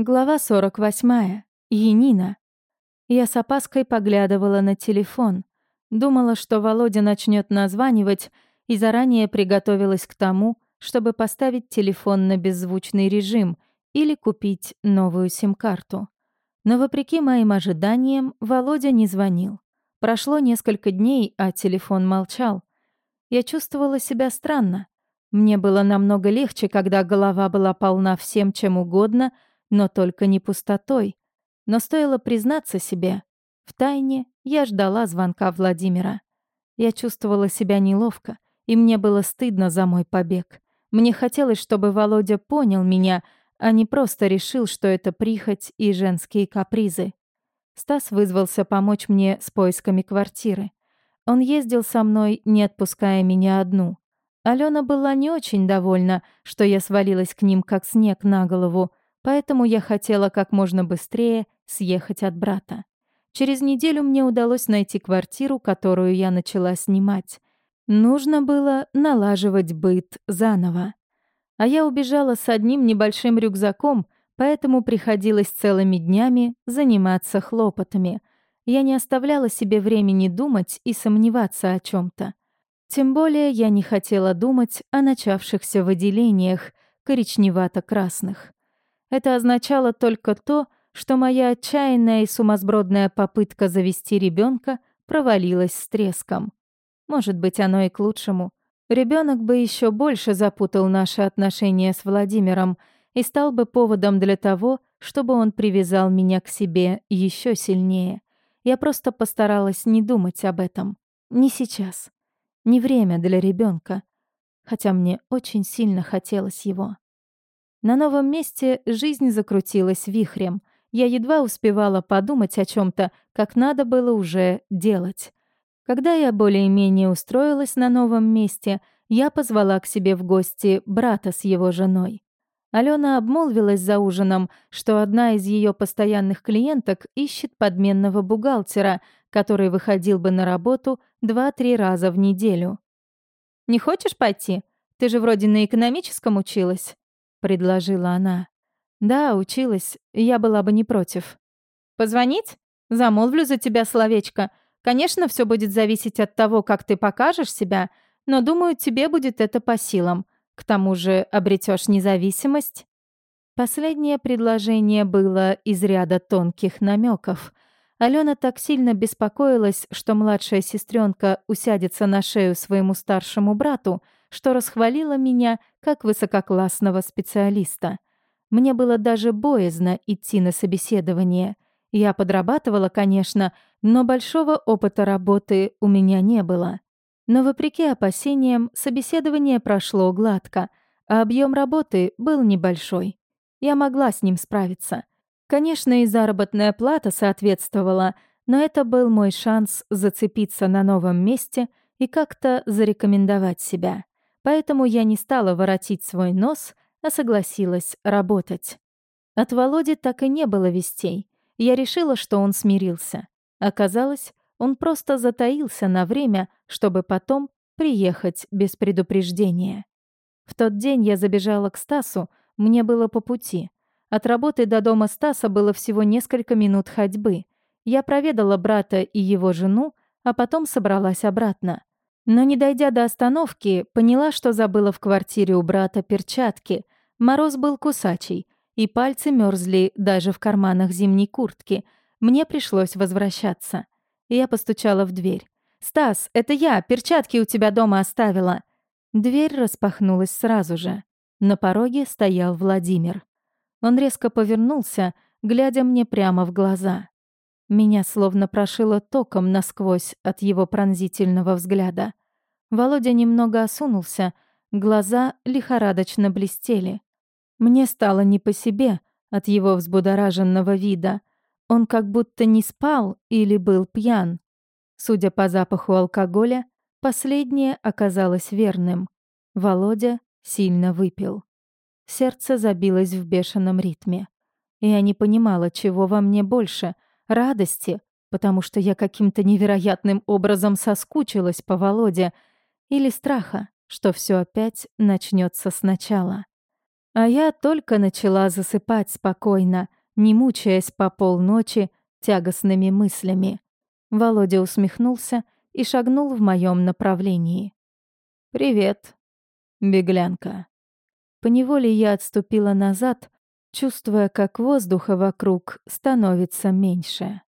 Глава 48. Енина. Я с опаской поглядывала на телефон. Думала, что Володя начнет названивать, и заранее приготовилась к тому, чтобы поставить телефон на беззвучный режим или купить новую сим-карту. Но вопреки моим ожиданиям, Володя не звонил. Прошло несколько дней, а телефон молчал. Я чувствовала себя странно. Мне было намного легче, когда голова была полна всем, чем угодно — но только не пустотой. Но стоило признаться себе, в тайне я ждала звонка Владимира. Я чувствовала себя неловко, и мне было стыдно за мой побег. Мне хотелось, чтобы Володя понял меня, а не просто решил, что это прихоть и женские капризы. Стас вызвался помочь мне с поисками квартиры. Он ездил со мной, не отпуская меня одну. Алена была не очень довольна, что я свалилась к ним как снег на голову, Поэтому я хотела как можно быстрее съехать от брата. Через неделю мне удалось найти квартиру, которую я начала снимать. Нужно было налаживать быт заново. А я убежала с одним небольшим рюкзаком, поэтому приходилось целыми днями заниматься хлопотами. Я не оставляла себе времени думать и сомневаться о чем то Тем более я не хотела думать о начавшихся выделениях коричневато-красных. Это означало только то, что моя отчаянная и сумасбродная попытка завести ребенка провалилась с треском. Может быть, оно и к лучшему. Ребенок бы еще больше запутал наши отношения с Владимиром и стал бы поводом для того, чтобы он привязал меня к себе еще сильнее. Я просто постаралась не думать об этом. Не сейчас. Не время для ребенка. Хотя мне очень сильно хотелось его. На новом месте жизнь закрутилась вихрем. Я едва успевала подумать о чем то как надо было уже делать. Когда я более-менее устроилась на новом месте, я позвала к себе в гости брата с его женой. Алена обмолвилась за ужином, что одна из ее постоянных клиенток ищет подменного бухгалтера, который выходил бы на работу 2-3 раза в неделю. «Не хочешь пойти? Ты же вроде на экономическом училась». — предложила она. «Да, училась. Я была бы не против». «Позвонить? Замолвлю за тебя словечко. Конечно, все будет зависеть от того, как ты покажешь себя, но, думаю, тебе будет это по силам. К тому же обретешь независимость». Последнее предложение было из ряда тонких намеков. Алена так сильно беспокоилась, что младшая сестренка усядется на шею своему старшему брату — что расхвалила меня как высококлассного специалиста. Мне было даже боязно идти на собеседование. Я подрабатывала, конечно, но большого опыта работы у меня не было. Но вопреки опасениям, собеседование прошло гладко, а объем работы был небольшой. Я могла с ним справиться. Конечно, и заработная плата соответствовала, но это был мой шанс зацепиться на новом месте и как-то зарекомендовать себя поэтому я не стала воротить свой нос, а согласилась работать. От Володи так и не было вестей. Я решила, что он смирился. Оказалось, он просто затаился на время, чтобы потом приехать без предупреждения. В тот день я забежала к Стасу, мне было по пути. От работы до дома Стаса было всего несколько минут ходьбы. Я проведала брата и его жену, а потом собралась обратно. Но не дойдя до остановки, поняла, что забыла в квартире у брата перчатки. Мороз был кусачий, и пальцы мерзли даже в карманах зимней куртки. Мне пришлось возвращаться. Я постучала в дверь. «Стас, это я, перчатки у тебя дома оставила». Дверь распахнулась сразу же. На пороге стоял Владимир. Он резко повернулся, глядя мне прямо в глаза. Меня словно прошило током насквозь от его пронзительного взгляда. Володя немного осунулся, глаза лихорадочно блестели. Мне стало не по себе от его взбудораженного вида. Он как будто не спал или был пьян. Судя по запаху алкоголя, последнее оказалось верным. Володя сильно выпил. Сердце забилось в бешеном ритме. Я не понимала, чего во мне больше — радости, потому что я каким-то невероятным образом соскучилась по Володе — или страха, что все опять начнется сначала. А я только начала засыпать спокойно, не мучаясь по полночи тягостными мыслями. Володя усмехнулся и шагнул в моем направлении. «Привет, беглянка». Поневоле я отступила назад, чувствуя, как воздуха вокруг становится меньше.